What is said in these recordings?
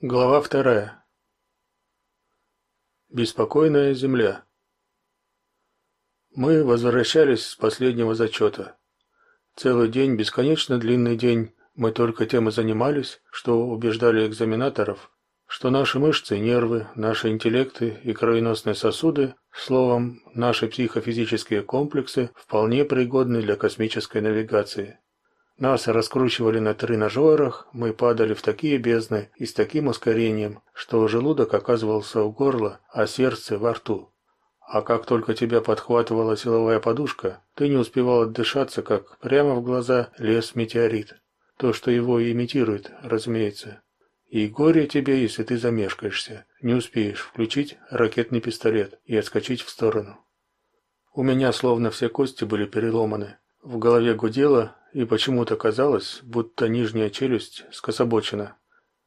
Глава вторая. Беспокойная земля. Мы возвращались с последнего зачета. Целый день, бесконечно длинный день, мы только тем и занимались, что убеждали экзаменаторов, что наши мышцы, нервы, наши интеллекты и кровеносные сосуды, словом, наши психофизические комплексы вполне пригодны для космической навигации. Нас раскручивали на тренажерах, мы падали в такие бездны и с таким ускорением, что желудок оказывался у горла, а сердце во рту. А как только тебя подхватывала силовая подушка, ты не успевал отдышаться, как прямо в глаза лез метеорит. То, что его имитирует, разумеется. И горе тебе, если ты замешкаешься, не успеешь включить ракетный пистолет и отскочить в сторону. У меня словно все кости были переломаны. В голове гудело, и почему-то казалось, будто нижняя челюсть скособочена.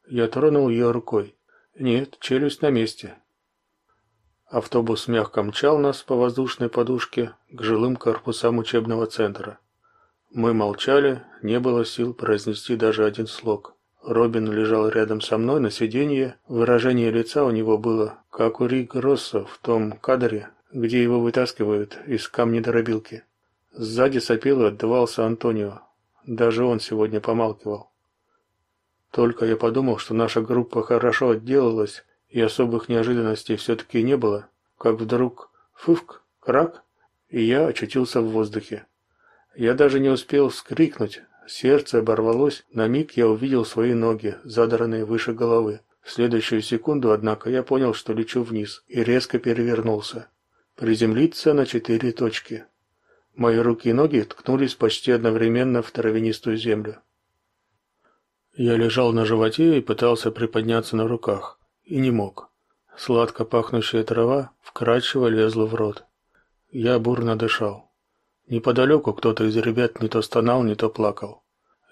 Я тронул ее рукой. Нет, челюсть на месте. Автобус мягко мчал нас по воздушной подушке к жилым корпусам учебного центра. Мы молчали, не было сил произнести даже один слог. Робин лежал рядом со мной на сиденье. Выражение лица у него было, как у Рик Росса в том кадре, где его вытаскивают из камнедробилки. Сзади сопел и отдавался Антонио. Даже он сегодня помалкивал. Только я подумал, что наша группа хорошо отделалась, и особых неожиданностей все-таки не было, как вдруг фывк, крак, и я очутился в воздухе. Я даже не успел вскрикнуть, сердце оборвалось, на миг я увидел свои ноги, задранные выше головы. В следующую секунду, однако, я понял, что лечу вниз, и резко перевернулся. Приземлиться на четыре точки. Мои руки и ноги ткнулись почти одновременно в травянистую землю. Я лежал на животе и пытался приподняться на руках, и не мог. Сладко пахнущая трава вкрадчиво лезла в рот. Я бурно дышал. Неподалеку кто-то из ребят не то стонал, не то плакал.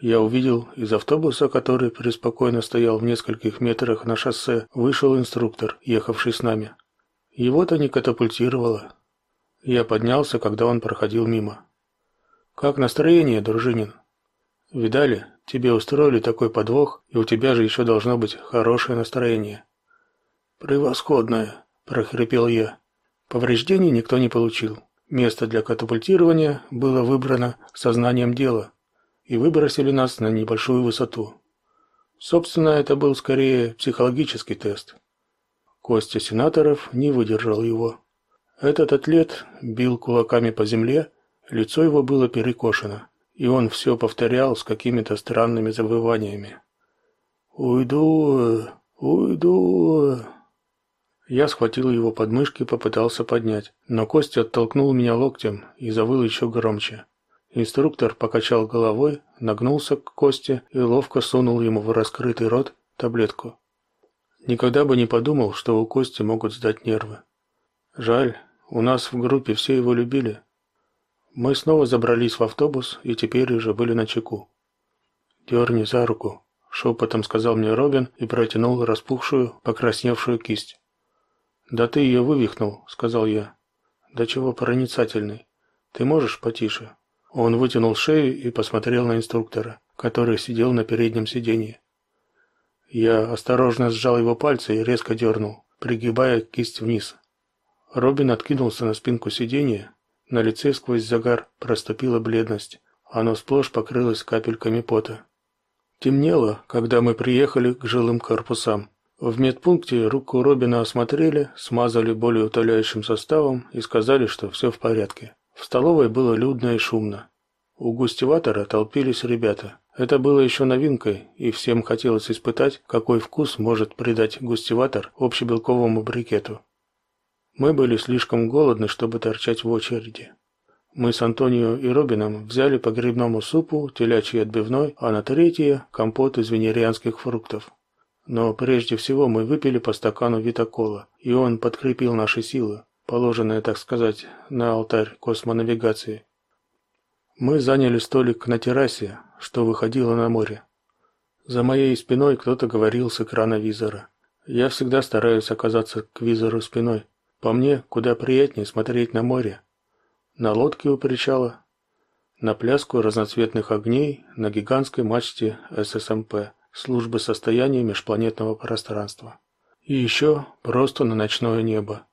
Я увидел из автобуса, который преспокойно стоял в нескольких метрах на шоссе, вышел инструктор, ехавший с нами. Его-то не катапультировало, я поднялся, когда он проходил мимо. Как настроение, дружинин? Видали, тебе устроили такой подвох, и у тебя же еще должно быть хорошее настроение. Превосходное, прохрипел я. Повреждений никто не получил. Место для катапультирования было выбрано сознанием дела, и выбросили нас на небольшую высоту. Собственно, это был скорее психологический тест. Костя Сенаторов не выдержал его. Этот атлет бил кулаками по земле, лицо его было перекошено, и он все повторял с какими-то странными завываниями. «Уйду, уйду...» Я схватил его подмышки и попытался поднять, но Костя оттолкнул меня локтем и завыл еще громче. Инструктор покачал головой, нагнулся к Косте и ловко сунул ему в раскрытый рот таблетку. Никогда бы не подумал, что у Кости могут сдать нервы. Жаль, у нас в группе все его любили. Мы снова забрались в автобус и теперь уже были на чеку. «Дерни за руку», — шепотом сказал мне Робин и протянул распухшую, покрасневшую кисть. «Да ты ее вывихнул», — сказал я. «Да чего проницательный. Ты можешь потише?» Он вытянул шею и посмотрел на инструктора, который сидел на переднем сиденье. Я осторожно сжал его пальцы и резко дернул, пригибая кисть вниз. Робин откинулся на спинку сиденья. На лице сквозь загар проступила бледность. Оно сплошь покрылось капельками пота. Темнело, когда мы приехали к жилым корпусам. В медпункте руку Робина осмотрели, смазали более утоляющим составом и сказали, что все в порядке. В столовой было людно и шумно. У густиватора толпились ребята. Это было еще новинкой, и всем хотелось испытать, какой вкус может придать густиватор общебелковому брикету. Мы были слишком голодны, чтобы торчать в очереди. Мы с Антонио и Робином взяли по грибному супу, телячий отбивной, а на третье – компот из венерианских фруктов. Но прежде всего мы выпили по стакану витакола, и он подкрепил наши силы, положенные, так сказать, на алтарь космонавигации. Мы заняли столик на террасе, что выходило на море. За моей спиной кто-то говорил с экрана визора. Я всегда стараюсь оказаться к визору спиной, по мне, куда приятнее смотреть на море. На лодке у причала, на пляску разноцветных огней на гигантской мачте ССМП, службы состояния межпланетного пространства. И еще просто на ночное небо.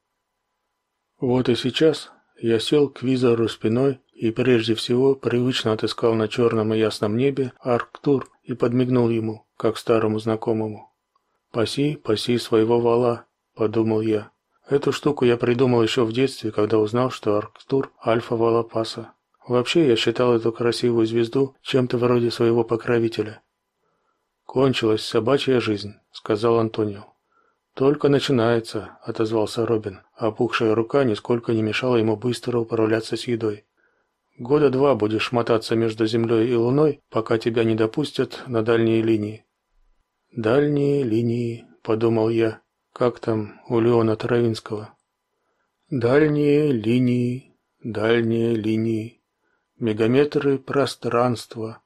Вот и сейчас я сел к визору спиной и прежде всего привычно отыскал на черном и ясном небе Арктур и подмигнул ему, как старому знакомому. «Паси, паси своего вала», — подумал я. Эту штуку я придумал еще в детстве, когда узнал, что Арктур — альфа Валапаса. Вообще, я считал эту красивую звезду чем-то вроде своего покровителя. «Кончилась собачья жизнь», — сказал Антонио. «Только начинается», — отозвался Робин. Опухшая рука нисколько не мешала ему быстро управляться с едой. «Года два будешь мотаться между Землей и Луной, пока тебя не допустят на дальние линии». «Дальние линии», — подумал я. Как там у Леона Травинского? Дальние линии, дальние линии, мегаметры пространства,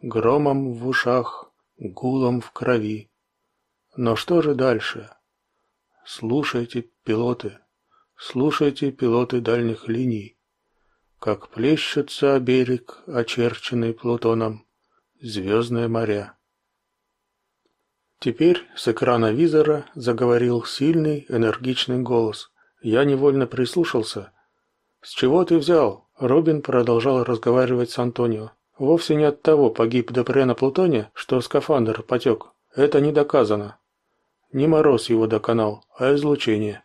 громом в ушах, гулом в крови. Но что же дальше? Слушайте, пилоты, слушайте, пилоты дальних линий, как плещутся о берег, очерченный Плутоном, звездные моря. Теперь с экрана визора заговорил сильный, энергичный голос. Я невольно прислушался. «С чего ты взял?» Робин продолжал разговаривать с Антонио. «Вовсе не от того погиб Депре на Плутоне, что скафандр потек. Это не доказано. Не мороз его доконал, а излучение».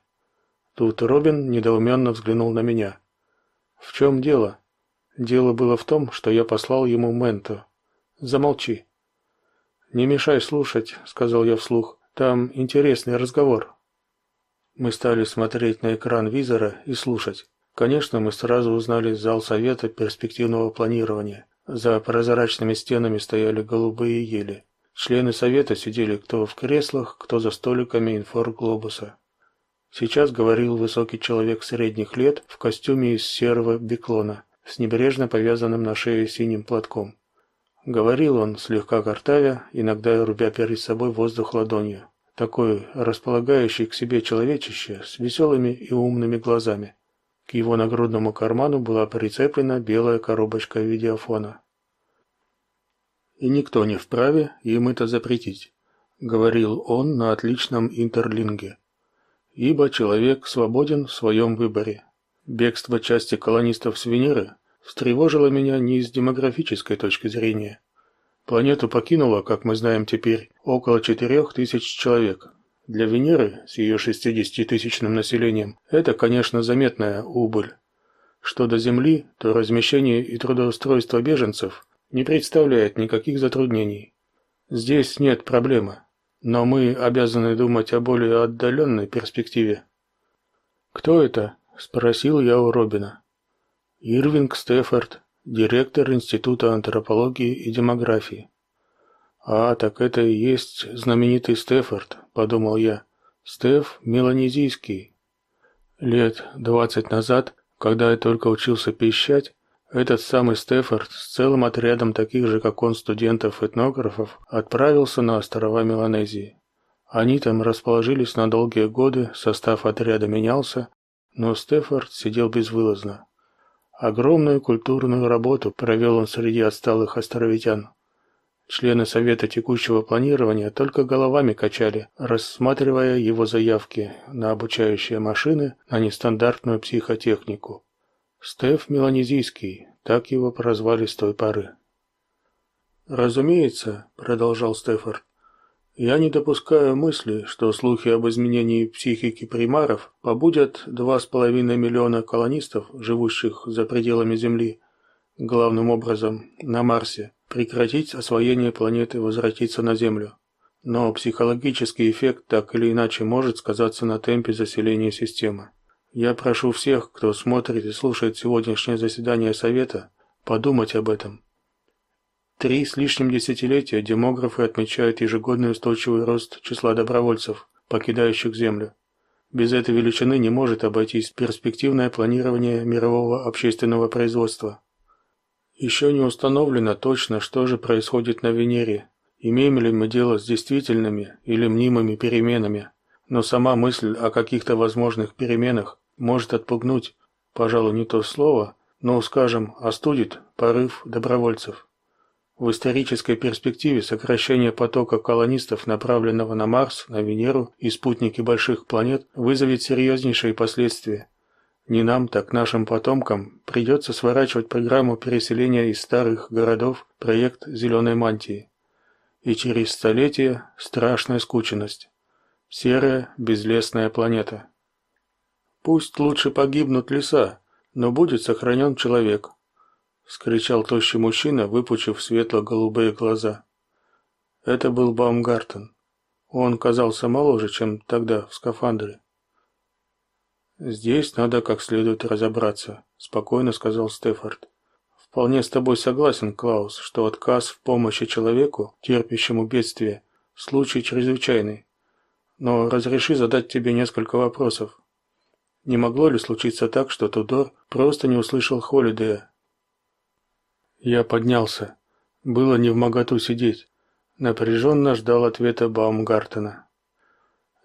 Тут Робин недоуменно взглянул на меня. «В чем дело?» «Дело было в том, что я послал ему Менто. Замолчи». «Не мешай слушать», — сказал я вслух. «Там интересный разговор». Мы стали смотреть на экран визора и слушать. Конечно, мы сразу узнали зал совета перспективного планирования. За прозрачными стенами стояли голубые ели. Члены совета сидели кто в креслах, кто за столиками информглобуса. Сейчас говорил высокий человек средних лет в костюме из серого биклона с небрежно повязанным на шее синим платком. Говорил он, слегка картавя, иногда рубя перед собой воздух ладонью. Такой располагающий к себе человечище с веселыми и умными глазами. К его нагрудному карману была прицеплена белая коробочка видеофона. «И никто не вправе им это запретить», — говорил он на отличном интерлинге. «Ибо человек свободен в своем выборе. Бегство части колонистов с Венеры встревожило меня не с демографической точки зрения. Планету покинуло, как мы знаем теперь, около четырех тысяч человек. Для Венеры с ее 60-тысячным населением это, конечно, заметная убыль. Что до Земли, то размещение и трудоустройство беженцев не представляет никаких затруднений. Здесь нет проблемы, но мы обязаны думать о более отдаленной перспективе. «Кто это?» – спросил я у Робина. Ирвинг Стефорд, директор Института антропологии и демографии. А, так это и есть знаменитый Стефорд, подумал я. Стеф Меланезийский. Лет двадцать назад, когда я только учился пищать, этот самый Стефорд с целым отрядом таких же, как он, студентов-этнографов отправился на острова Меланезии. Они там расположились на долгие годы, состав отряда менялся, но Стефорд сидел безвылазно. Огромную культурную работу провел он среди отсталых островитян. Члены совета текущего планирования только головами качали, рассматривая его заявки на обучающие машины, на нестандартную психотехнику. Стеф Меланезийский, так его прозвали с той поры. Разумеется, продолжал Стефорд, я не допускаю мысли, что слухи об изменении психики примаров побудят два с половиной миллиона колонистов, живущих за пределами Земли, главным образом на Марсе, прекратить освоение планеты и возвратиться на Землю. Но психологический эффект так или иначе может сказаться на темпе заселения системы. Я прошу всех, кто смотрит и слушает сегодняшнее заседание Совета, подумать об этом Три с лишним десятилетия демографы отмечают ежегодный устойчивый рост числа добровольцев, покидающих Землю. Без этой величины не может обойтись перспективное планирование мирового общественного производства. Еще не установлено точно, что же происходит на Венере. Имеем ли мы дело с действительными или мнимыми переменами, но сама мысль о каких-то возможных переменах может отпугнуть, пожалуй, не то слово, но, скажем, остудит порыв добровольцев. В исторической перспективе сокращение потока колонистов, направленного на Марс, на Венеру и спутники больших планет, вызовет серьезнейшие последствия. Не нам, так нашим потомкам придется сворачивать программу переселения из старых городов, проект зеленой мантии. И через столетия страшная скученность. Серая, безлесная планета. Пусть лучше погибнут леса, но будет сохранен человек, вскричал тощий мужчина, выпучив светло-голубые глаза. Это был Баумгартен. Он казался моложе, чем тогда в скафандре. Здесь надо как следует разобраться, спокойно сказал Стефорд. Вполне с тобой согласен, Клаус, что отказ в помощи человеку, терпящему бедствие, случай чрезвычайный. Но разреши задать тебе несколько вопросов. Не могло ли случиться так, что Тудор просто не услышал Холидея? Я поднялся. Было не в моготу сидеть. Напряженно ждал ответа Баумгартена.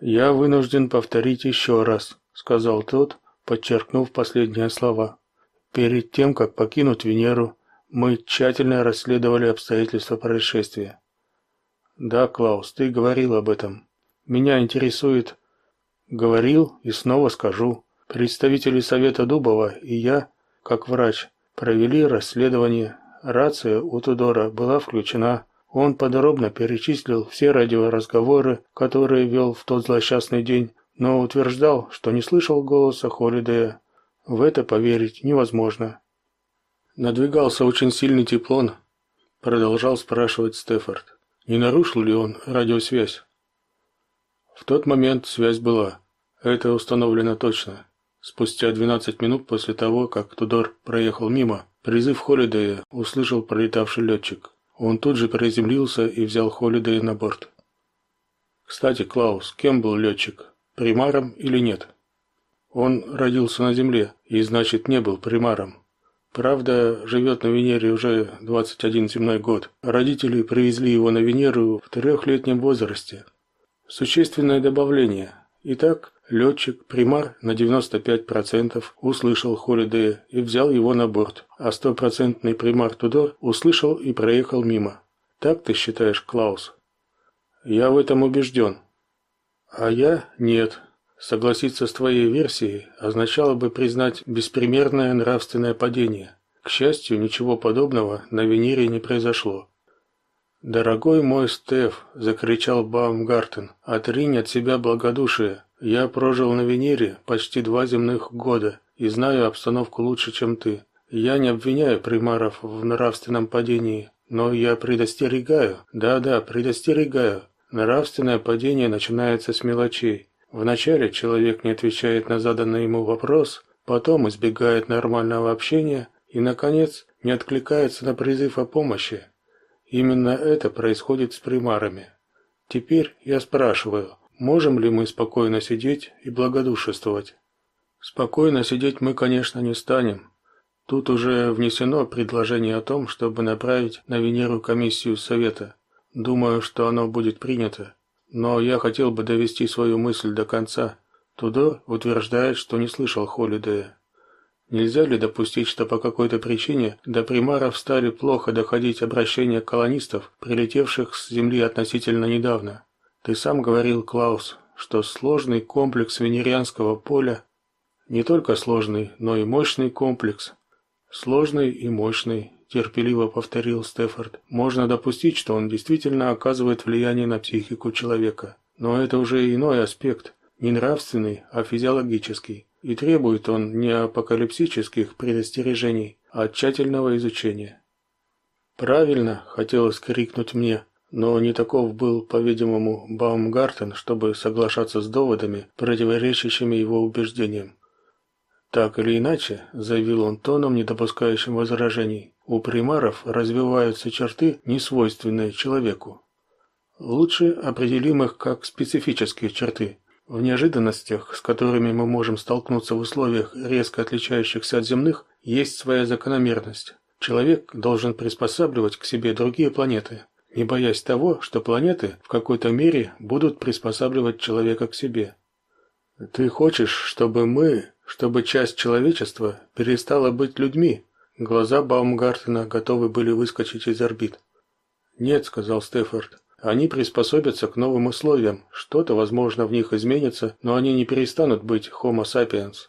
Я вынужден повторить еще раз, сказал тот, подчеркнув последние слова. Перед тем, как покинуть Венеру, мы тщательно расследовали обстоятельства происшествия. Да, Клаус, ты говорил об этом. Меня интересует, говорил и снова скажу. Представители совета Дубова и я, как врач, провели расследование. Рация у Тудора была включена. Он подробно перечислил все радиоразговоры, которые вел в тот злосчастный день, но утверждал, что не слышал голоса Холидея. В это поверить невозможно. Надвигался очень сильный теплон, продолжал спрашивать Стефорд. Не нарушил ли он радиосвязь? В тот момент связь была. Это установлено точно. Спустя 12 минут после того, как Тудор проехал мимо, призыв Холидея услышал пролетавший летчик. Он тут же приземлился и взял Холидея на борт. Кстати, Клаус, кем был летчик? Примаром или нет? Он родился на Земле и, значит, не был примаром. Правда, живет на Венере уже 21 земной год. Родители привезли его на Венеру в трехлетнем возрасте. Существенное добавление. Итак, Летчик, примар на 95% услышал Холидея и взял его на борт, а стопроцентный примар Тудор услышал и проехал мимо. Так ты считаешь, Клаус? Я в этом убежден. А я нет. Согласиться с твоей версией означало бы признать беспримерное нравственное падение. К счастью, ничего подобного на Венере не произошло. «Дорогой мой Стеф!» – закричал Баумгартен. «Отринь от себя благодушие. Я прожил на Венере почти два земных года и знаю обстановку лучше, чем ты. Я не обвиняю примаров в нравственном падении, но я предостерегаю. Да-да, предостерегаю. Нравственное падение начинается с мелочей. Вначале человек не отвечает на заданный ему вопрос, потом избегает нормального общения и наконец не откликается на призыв о помощи. Именно это происходит с примарами. Теперь я спрашиваю, Можем ли мы спокойно сидеть и благодушествовать? Спокойно сидеть мы, конечно, не станем. Тут уже внесено предложение о том, чтобы направить на Венеру комиссию совета. Думаю, что оно будет принято. Но я хотел бы довести свою мысль до конца. Тудор утверждает, что не слышал Холидея. Нельзя ли допустить, что по какой-то причине до примаров стали плохо доходить обращения колонистов, прилетевших с Земли относительно недавно? Ты сам говорил, Клаус, что сложный комплекс венерианского поля не только сложный, но и мощный комплекс. Сложный и мощный, терпеливо повторил Стефорд. Можно допустить, что он действительно оказывает влияние на психику человека, но это уже иной аспект, не нравственный, а физиологический, и требует он не апокалипсических предостережений, а тщательного изучения. Правильно, хотелось крикнуть мне, но не таков был, по-видимому, Баумгартен, чтобы соглашаться с доводами, противоречащими его убеждениям. Так или иначе, заявил он тоном, не допускающим возражений, у примаров развиваются черты, несвойственные человеку. Лучше определим их как специфические черты. В неожиданностях, с которыми мы можем столкнуться в условиях, резко отличающихся от земных, есть своя закономерность. Человек должен приспосабливать к себе другие планеты, не боясь того, что планеты в какой-то мере будут приспосабливать человека к себе. Ты хочешь, чтобы мы, чтобы часть человечества перестала быть людьми? Глаза Баумгартена готовы были выскочить из орбит. Нет, сказал Стефорд. Они приспособятся к новым условиям. Что-то, возможно, в них изменится, но они не перестанут быть Homo sapiens.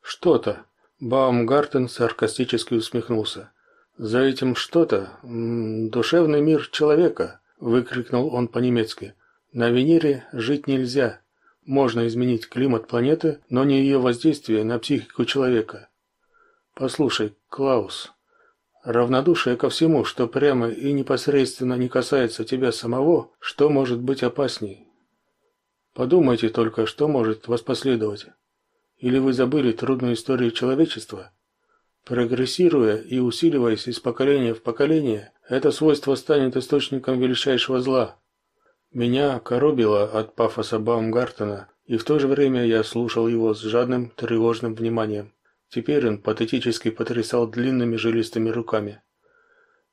Что-то. Баумгартен саркастически усмехнулся. За этим что-то душевный мир человека, выкрикнул он по-немецки. На Венере жить нельзя. Можно изменить климат планеты, но не ее воздействие на психику человека. Послушай, Клаус, равнодушие ко всему, что прямо и непосредственно не касается тебя самого, что может быть опасней? Подумайте только, что может воспоследовать. Или вы забыли трудную историю человечества? Прогрессируя и усиливаясь из поколения в поколение, это свойство станет источником величайшего зла. Меня коробило от пафоса Баумгартена, и в то же время я слушал его с жадным, тревожным вниманием. Теперь он патетически потрясал длинными жилистыми руками.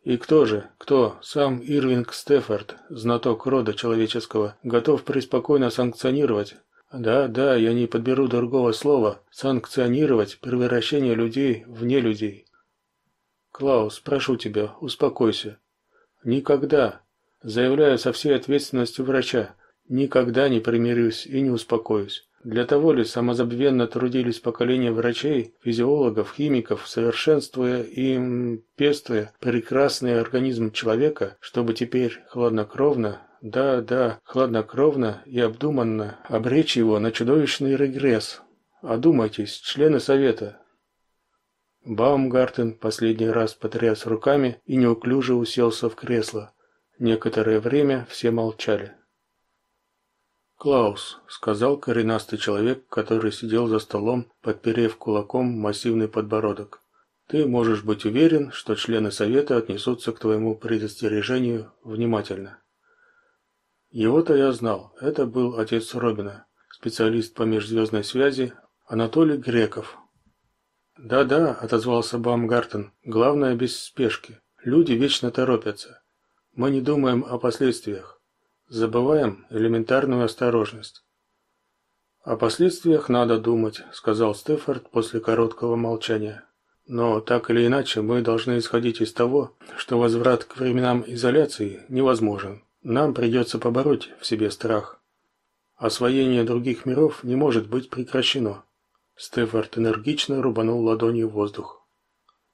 И кто же, кто, сам Ирвинг Стефорд, знаток рода человеческого, готов преспокойно санкционировать, да, да, я не подберу другого слова, санкционировать превращение людей в нелюдей. Клаус, прошу тебя, успокойся. Никогда, заявляю со всей ответственностью врача, никогда не примирюсь и не успокоюсь. Для того ли самозабвенно трудились поколения врачей, физиологов, химиков, совершенствуя и пестуя прекрасный организм человека, чтобы теперь хладнокровно, да, да, хладнокровно и обдуманно обречь его на чудовищный регресс. Одумайтесь, члены совета. Баумгартен последний раз потряс руками и неуклюже уселся в кресло. Некоторое время все молчали. Клаус, сказал коренастый человек, который сидел за столом, подперев кулаком массивный подбородок. Ты можешь быть уверен, что члены совета отнесутся к твоему предостережению внимательно. Его-то я знал. Это был отец Робина, специалист по межзвездной связи Анатолий Греков. Да-да, отозвался Бамгартен. Главное без спешки. Люди вечно торопятся. Мы не думаем о последствиях. Забываем элементарную осторожность. О последствиях надо думать, сказал Стефорд после короткого молчания. Но так или иначе мы должны исходить из того, что возврат к временам изоляции невозможен. Нам придется побороть в себе страх. Освоение других миров не может быть прекращено. Стефорд энергично рубанул ладонью в воздух.